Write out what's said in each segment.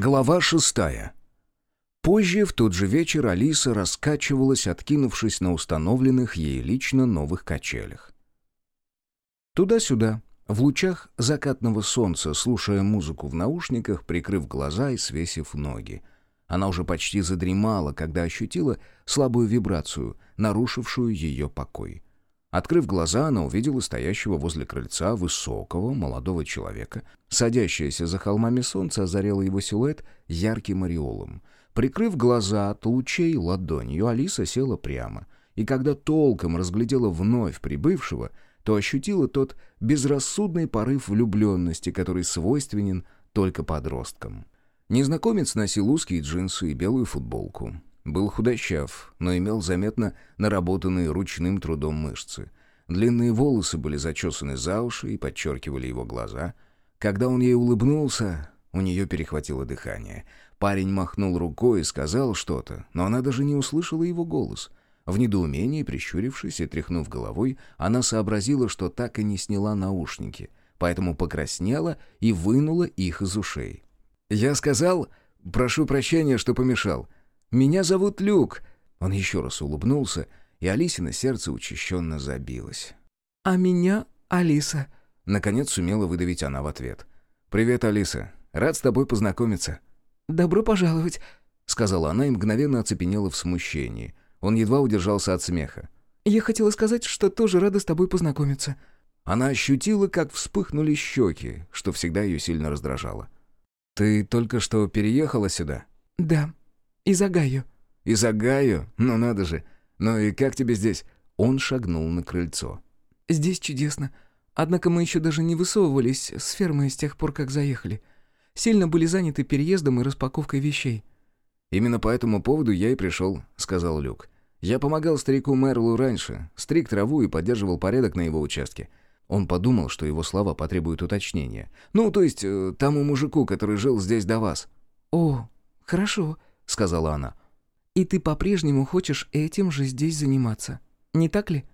Глава шестая. Позже, в тот же вечер, Алиса раскачивалась, откинувшись на установленных ей лично новых качелях. Туда-сюда, в лучах закатного солнца, слушая музыку в наушниках, прикрыв глаза и свесив ноги. Она уже почти задремала, когда ощутила слабую вибрацию, нарушившую ее покой. Открыв глаза, она увидела стоящего возле крыльца высокого молодого человека. Садящееся за холмами солнце озарило его силуэт ярким ореолом. Прикрыв глаза от лучей ладонью, Алиса села прямо. И когда толком разглядела вновь прибывшего, то ощутила тот безрассудный порыв влюбленности, который свойственен только подросткам. Незнакомец носил узкие джинсы и белую футболку. Был худощав, но имел заметно наработанные ручным трудом мышцы. Длинные волосы были зачесаны за уши и подчеркивали его глаза. Когда он ей улыбнулся, у нее перехватило дыхание. Парень махнул рукой и сказал что-то, но она даже не услышала его голос. В недоумении, прищурившись и тряхнув головой, она сообразила, что так и не сняла наушники, поэтому покраснела и вынула их из ушей. «Я сказал, прошу прощения, что помешал», меня зовут Люк». Он еще раз улыбнулся, и Алисина сердце учащенно забилось. «А меня Алиса», — наконец сумела выдавить она в ответ. «Привет, Алиса. Рад с тобой познакомиться». «Добро пожаловать», — сказала она и мгновенно оцепенела в смущении. Он едва удержался от смеха. «Я хотела сказать, что тоже рада с тобой познакомиться». Она ощутила, как вспыхнули щеки, что всегда ее сильно раздражало. «Ты только что переехала сюда?» «Да», «Из Агаю». «Из Агаю? Ну надо же. Ну и как тебе здесь?» Он шагнул на крыльцо. «Здесь чудесно. Однако мы еще даже не высовывались с фермы с тех пор, как заехали. Сильно были заняты переездом и распаковкой вещей». «Именно по этому поводу я и пришел», — сказал Люк. «Я помогал старику Мерлу раньше, стриг траву и поддерживал порядок на его участке. Он подумал, что его слова потребуют уточнения. Ну, то есть, э, тому мужику, который жил здесь до вас». «О, хорошо», — сказала она. «И ты по-прежнему хочешь этим же здесь заниматься, не так ли?»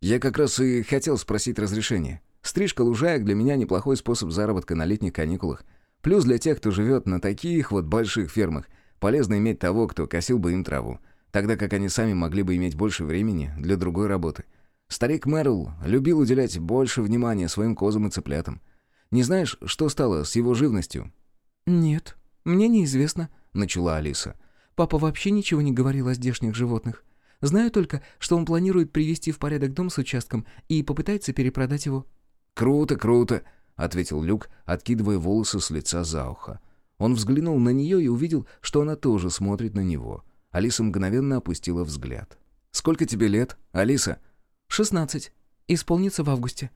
«Я как раз и хотел спросить разрешение. Стрижка лужаек для меня неплохой способ заработка на летних каникулах. Плюс для тех, кто живет на таких вот больших фермах, полезно иметь того, кто косил бы им траву, тогда как они сами могли бы иметь больше времени для другой работы. Старик Мэрл любил уделять больше внимания своим козам и цыплятам. Не знаешь, что стало с его живностью?» «Нет, мне неизвестно», начала Алиса. «Папа вообще ничего не говорил о здешних животных. Знаю только, что он планирует привести в порядок дом с участком и попытается перепродать его». «Круто, круто», — ответил Люк, откидывая волосы с лица за ухо. Он взглянул на нее и увидел, что она тоже смотрит на него. Алиса мгновенно опустила взгляд. «Сколько тебе лет, Алиса?» «Шестнадцать. Исполнится в августе».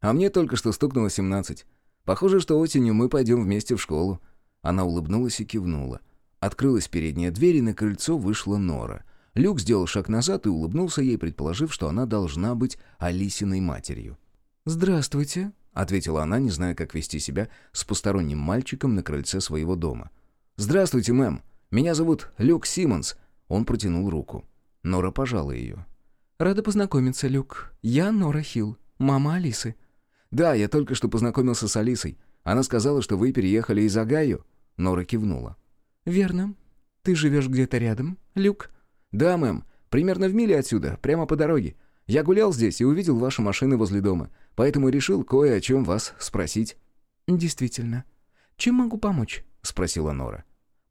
«А мне только что стукнуло семнадцать. Похоже, что осенью мы пойдем вместе в школу». Она улыбнулась и кивнула. Открылась передняя дверь, и на крыльцо вышла Нора. Люк сделал шаг назад и улыбнулся ей, предположив, что она должна быть Алисиной матерью. «Здравствуйте», — ответила она, не зная, как вести себя с посторонним мальчиком на крыльце своего дома. «Здравствуйте, мэм. Меня зовут Люк Симмонс». Он протянул руку. Нора пожала ее. «Рада познакомиться, Люк. Я Нора Хилл, мама Алисы». «Да, я только что познакомился с Алисой. Она сказала, что вы переехали из Агаю». Нора кивнула. «Верно. Ты живешь где-то рядом, Люк?» «Да, мэм. Примерно в миле отсюда, прямо по дороге. Я гулял здесь и увидел ваши машины возле дома, поэтому решил кое о чем вас спросить». «Действительно. Чем могу помочь?» — спросила Нора.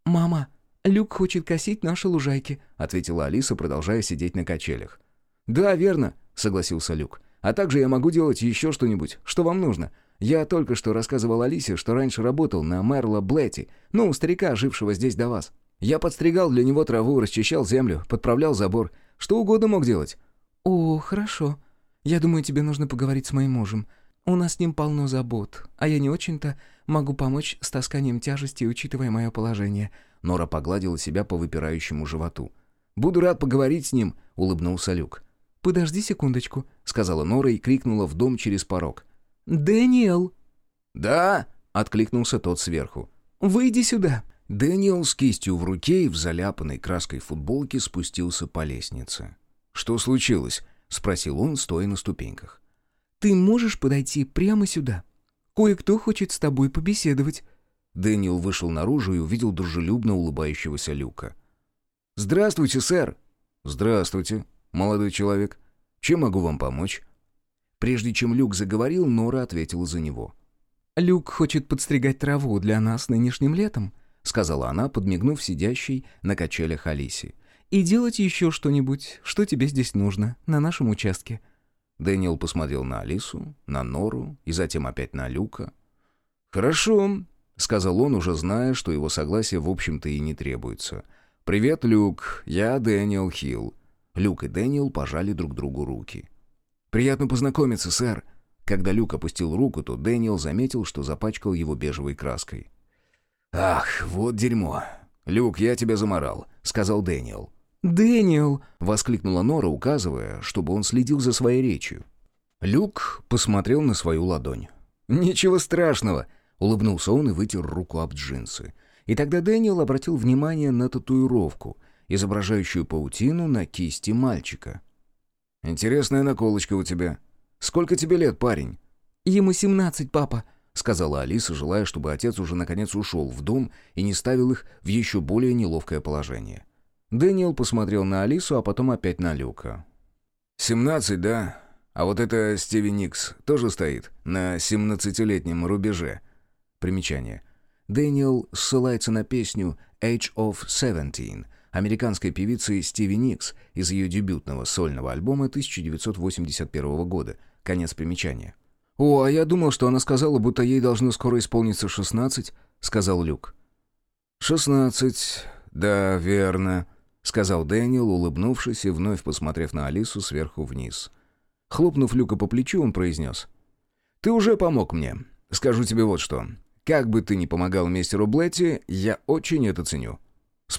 «Мама, Люк хочет косить наши лужайки», — ответила Алиса, продолжая сидеть на качелях. «Да, верно», — согласился Люк. «А также я могу делать еще что-нибудь, что вам нужно. Я только что рассказывал Алисе, что раньше работал на Мерла Блетти, ну, старика, жившего здесь до вас. Я подстригал для него траву, расчищал землю, подправлял забор. Что угодно мог делать». «О, хорошо. Я думаю, тебе нужно поговорить с моим мужем. У нас с ним полно забот, а я не очень-то могу помочь с тасканием тяжести, учитывая мое положение». Нора погладила себя по выпирающему животу. «Буду рад поговорить с ним», — улыбнулся Люк. «Подожди секундочку», — сказала Нора и крикнула в дом через порог. «Дэниел!» «Да?» — откликнулся тот сверху. «Выйди сюда!» Дэниел с кистью в руке и в заляпанной краской футболке спустился по лестнице. «Что случилось?» — спросил он, стоя на ступеньках. «Ты можешь подойти прямо сюда? Кое-кто хочет с тобой побеседовать». Дэниел вышел наружу и увидел дружелюбно улыбающегося Люка. «Здравствуйте, сэр!» «Здравствуйте, молодой человек. Чем могу вам помочь?» Прежде чем Люк заговорил, Нора ответила за него. «Люк хочет подстригать траву для нас нынешним летом», сказала она, подмигнув сидящей на качелях Алисе. «И делать еще что-нибудь, что тебе здесь нужно, на нашем участке». Дэниел посмотрел на Алису, на Нору и затем опять на Люка. «Хорошо», — сказал он, уже зная, что его согласие в общем-то и не требуется. «Привет, Люк, я Дэниел Хилл». Люк и Дэниел пожали друг другу руки. «Приятно познакомиться, сэр». Когда Люк опустил руку, то Дэниел заметил, что запачкал его бежевой краской. «Ах, вот дерьмо. Люк, я тебя замарал», — сказал Дэниел. «Дэниел!» — воскликнула Нора, указывая, чтобы он следил за своей речью. Люк посмотрел на свою ладонь. «Ничего страшного!» — улыбнулся он и вытер руку об джинсы. И тогда Дэниел обратил внимание на татуировку, изображающую паутину на кисти мальчика. «Интересная наколочка у тебя. Сколько тебе лет, парень?» «Ему семнадцать, папа», — сказала Алиса, желая, чтобы отец уже наконец ушел в дом и не ставил их в еще более неловкое положение. Дэниел посмотрел на Алису, а потом опять на Люка. «Семнадцать, да? А вот это Стиви Никс тоже стоит на семнадцатилетнем рубеже». Примечание. Дэниел ссылается на песню «Age of Seventeen» американской певицы Стиви Никс из ее дебютного сольного альбома 1981 года. Конец примечания. «О, а я думал, что она сказала, будто ей должно скоро исполниться шестнадцать», — сказал Люк. «Шестнадцать, да, верно», — сказал Дэниел, улыбнувшись и вновь посмотрев на Алису сверху вниз. Хлопнув Люка по плечу, он произнес. «Ты уже помог мне. Скажу тебе вот что. Как бы ты ни помогал мистеру Блетти, я очень это ценю».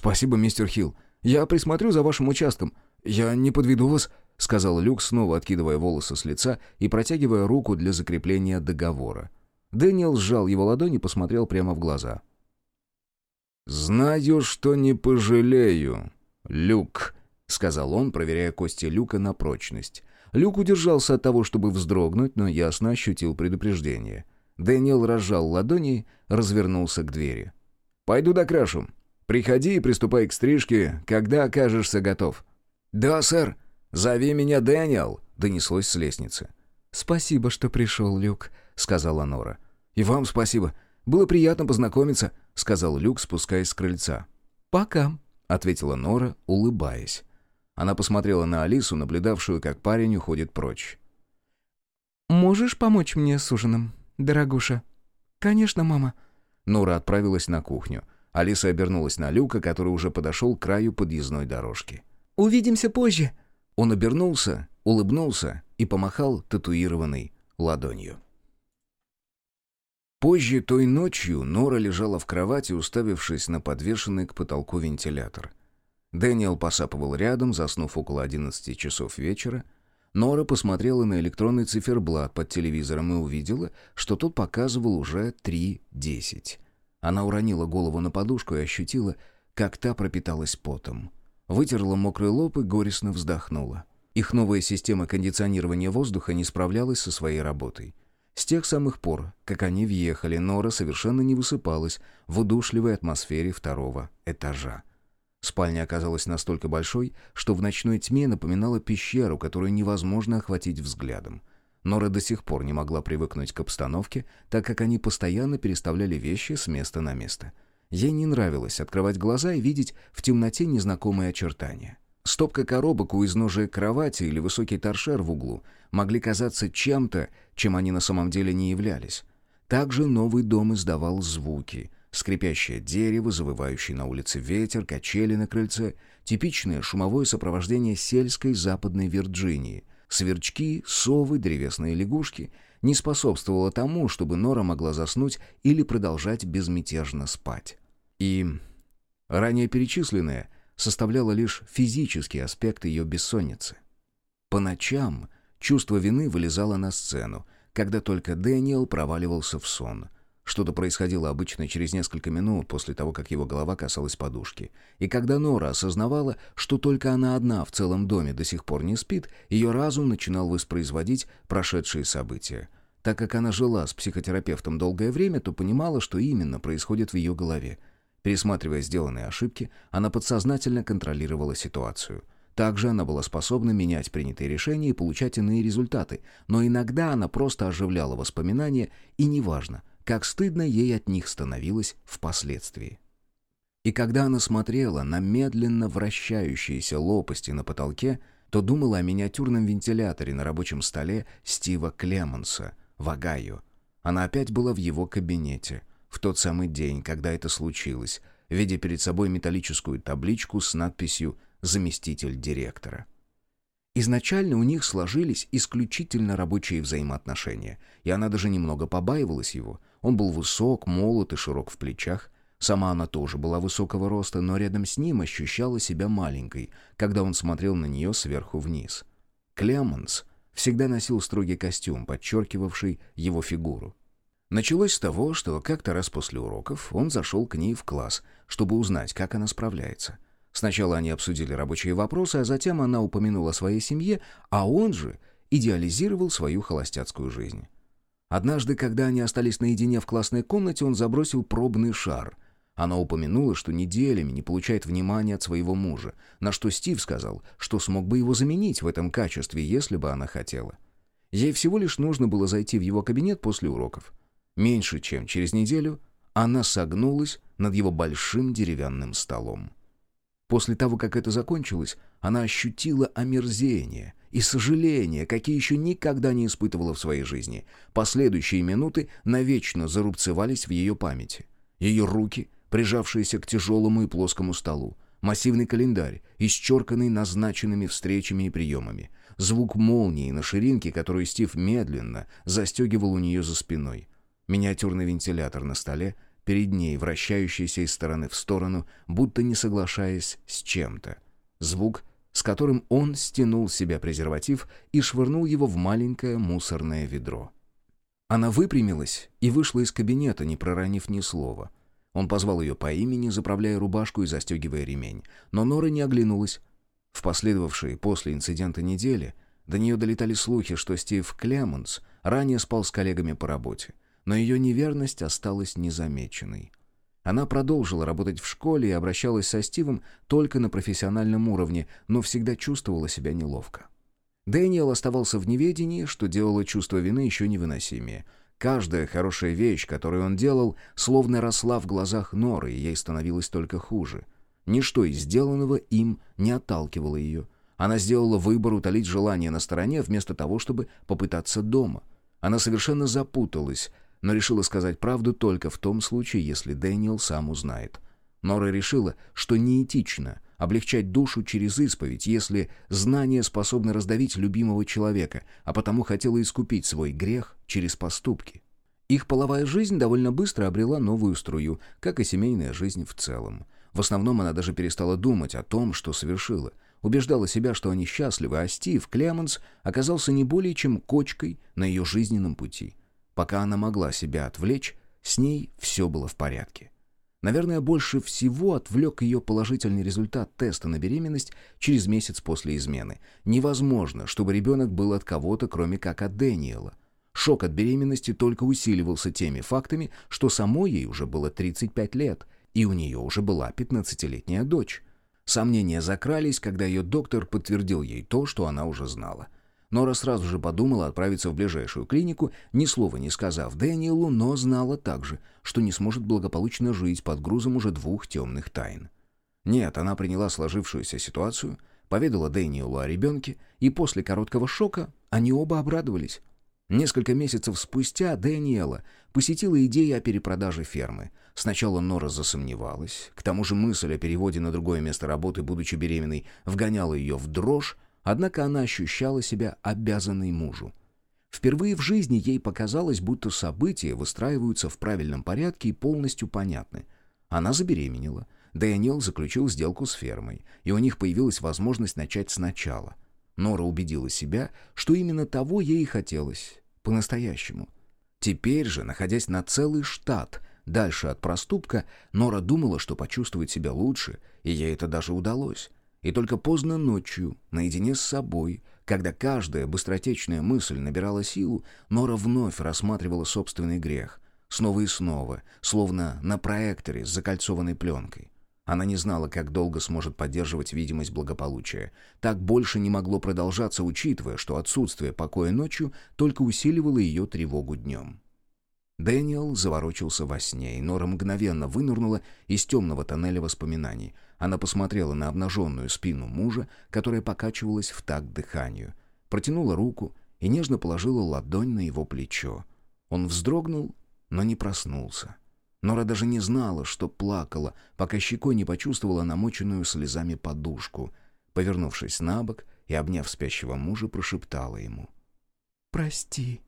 «Спасибо, мистер Хилл. Я присмотрю за вашим участком. Я не подведу вас», — сказал Люк, снова откидывая волосы с лица и протягивая руку для закрепления договора. Дэниел сжал его ладонь и посмотрел прямо в глаза. «Знаю, что не пожалею», «Люк», — сказал он, проверяя кости Люка на прочность. Люк удержался от того, чтобы вздрогнуть, но ясно ощутил предупреждение. Дэниел разжал ладони, развернулся к двери. «Пойду докрашу. Приходи и приступай к стрижке, когда окажешься готов». «Да, сэр. Зови меня Дэниел», — донеслось с лестницы. «Спасибо, что пришел, Люк», — сказала Нора. «И вам спасибо. Было приятно познакомиться», — сказал Люк, спускаясь с крыльца. «Пока», — ответила Нора, улыбаясь. Она посмотрела на Алису, наблюдавшую, как парень уходит прочь. «Можешь помочь мне с ужином, дорогуша?» «Конечно, мама». Нора отправилась на кухню. Алиса обернулась на Люка, который уже подошел к краю подъездной дорожки. «Увидимся позже». Он обернулся, улыбнулся и помахал татуированной ладонью. Позже той ночью Нора лежала в кровати, уставившись на подвешенный к потолку вентилятор. Дэниел посапывал рядом, заснув около 11 часов вечера. Нора посмотрела на электронный циферблат под телевизором и увидела, что тот показывал уже 3.10. Она уронила голову на подушку и ощутила, как та пропиталась потом. Вытерла мокрый лоб и горестно вздохнула. Их новая система кондиционирования воздуха не справлялась со своей работой. С тех самых пор, как они въехали, Нора совершенно не высыпалась в удушливой атмосфере второго этажа. Спальня оказалась настолько большой, что в ночной тьме напоминала пещеру, которую невозможно охватить взглядом. Нора до сих пор не могла привыкнуть к обстановке, так как они постоянно переставляли вещи с места на место. Ей не нравилось открывать глаза и видеть в темноте незнакомые очертания. Стопка коробок у изножия кровати или высокий торшер в углу могли казаться чем-то, чем они на самом деле не являлись. Также новый дом издавал звуки. Скрипящее дерево, завывающий на улице ветер, качели на крыльце, типичное шумовое сопровождение сельской западной Вирджинии. Сверчки, совы, древесные лягушки не способствовало тому, чтобы Нора могла заснуть или продолжать безмятежно спать. И ранее перечисленное — составляло лишь физический аспект ее бессонницы. По ночам чувство вины вылезало на сцену, когда только Дэниел проваливался в сон. Что-то происходило обычно через несколько минут после того, как его голова касалась подушки. И когда Нора осознавала, что только она одна в целом доме до сих пор не спит, ее разум начинал воспроизводить прошедшие события. Так как она жила с психотерапевтом долгое время, то понимала, что именно происходит в ее голове. Пересматривая сделанные ошибки, она подсознательно контролировала ситуацию. Также она была способна менять принятые решения и получать иные результаты, но иногда она просто оживляла воспоминания, и неважно, как стыдно ей от них становилось впоследствии. И когда она смотрела на медленно вращающиеся лопасти на потолке, то думала о миниатюрном вентиляторе на рабочем столе Стива Клемонса в Огайо. Она опять была в его кабинете, в тот самый день, когда это случилось, видя перед собой металлическую табличку с надписью «Заместитель директора». Изначально у них сложились исключительно рабочие взаимоотношения, и она даже немного побаивалась его. Он был высок, молод и широк в плечах, Сама она тоже была высокого роста, но рядом с ним ощущала себя маленькой, когда он смотрел на нее сверху вниз. Клеманс всегда носил строгий костюм, подчеркивавший его фигуру. Началось с того, что как-то раз после уроков он зашел к ней в класс, чтобы узнать, как она справляется. Сначала они обсудили рабочие вопросы, а затем она упомянула о своей семье, а он же идеализировал свою холостяцкую жизнь. Однажды, когда они остались наедине в классной комнате, он забросил пробный шар — она упомянула, что неделями не получает внимания от своего мужа, на что Стив сказал, что смог бы его заменить в этом качестве, если бы она хотела. Ей всего лишь нужно было зайти в его кабинет после уроков. Меньше чем через неделю она согнулась над его большим деревянным столом. После того, как это закончилось, она ощутила омерзение и сожаление, какие еще никогда не испытывала в своей жизни. Последующие минуты навечно зарубцевались в ее памяти. Ее руки прижавшаяся к тяжелому и плоскому столу, массивный календарь, исчерканный назначенными встречами и приемами, звук молнии на ширинке, которую Стив медленно застегивал у нее за спиной, миниатюрный вентилятор на столе, перед ней, вращающийся из стороны в сторону, будто не соглашаясь с чем-то. Звук, с которым он стянул с себя презерватив и швырнул его в маленькое мусорное ведро. Она выпрямилась и вышла из кабинета, не проронив ни слова — он позвал ее по имени, заправляя рубашку и застегивая ремень. Но Нора не оглянулась. В последовавшие после инцидента недели до нее долетали слухи, что Стив Клемонс ранее спал с коллегами по работе, но ее неверность осталась незамеченной. Она продолжила работать в школе и обращалась со Стивом только на профессиональном уровне, но всегда чувствовала себя неловко. Дэниел оставался в неведении, что делало чувство вины еще невыносимее — Каждая хорошая вещь, которую он делал, словно росла в глазах Норы, и ей становилось только хуже. Ничто из сделанного им не отталкивало ее. Она сделала выбор утолить желание на стороне, вместо того, чтобы попытаться дома. Она совершенно запуталась, но решила сказать правду только в том случае, если Дэниел сам узнает. Нора решила, что неэтично облегчать душу через исповедь, если знание способно раздавить любимого человека, а потому хотела искупить свой грех через поступки. Их половая жизнь довольно быстро обрела новую струю, как и семейная жизнь в целом. В основном она даже перестала думать о том, что совершила. Убеждала себя, что они счастливы, а Стив Клеменс оказался не более чем кочкой на ее жизненном пути. Пока она могла себя отвлечь, с ней все было в порядке. Наверное, больше всего отвлек ее положительный результат теста на беременность через месяц после измены. Невозможно, чтобы ребенок был от кого-то, кроме как от Дэниела. Шок от беременности только усиливался теми фактами, что самой ей уже было 35 лет, и у нее уже была 15-летняя дочь. Сомнения закрались, когда ее доктор подтвердил ей то, что она уже знала. Нора сразу же подумала отправиться в ближайшую клинику, ни слова не сказав Дэниелу, но знала также, что не сможет благополучно жить под грузом уже двух темных тайн. Нет, она приняла сложившуюся ситуацию, поведала Дэниелу о ребенке, и после короткого шока они оба обрадовались. Несколько месяцев спустя Дэниела посетила идея о перепродаже фермы. Сначала Нора засомневалась, к тому же мысль о переводе на другое место работы, будучи беременной, вгоняла ее в дрожь, Однако она ощущала себя обязанной мужу. Впервые в жизни ей показалось, будто события выстраиваются в правильном порядке и полностью понятны. Она забеременела. Дэниел заключил сделку с фермой, и у них появилась возможность начать сначала. Нора убедила себя, что именно того ей и хотелось, по-настоящему. Теперь же, находясь на целый штат дальше от проступка, Нора думала, что почувствует себя лучше, и ей это даже удалось. И только поздно ночью, наедине с собой, Когда каждая быстротечная мысль набирала силу, Нора вновь рассматривала собственный грех. Снова и снова, словно на проекторе с закольцованной пленкой. Она не знала, как долго сможет поддерживать видимость благополучия. Так больше не могло продолжаться, учитывая, что отсутствие покоя ночью только усиливало ее тревогу днем. Дэниел заворочился во сне, и Нора мгновенно вынырнула из темного тоннеля воспоминаний. Она посмотрела на обнаженную спину мужа, которая покачивалась в такт дыханию. Протянула руку и нежно положила ладонь на его плечо. Он вздрогнул, но не проснулся. Нора даже не знала, что плакала, пока щекой не почувствовала намоченную слезами подушку. Повернувшись на бок и обняв спящего мужа, прошептала ему. «Прости».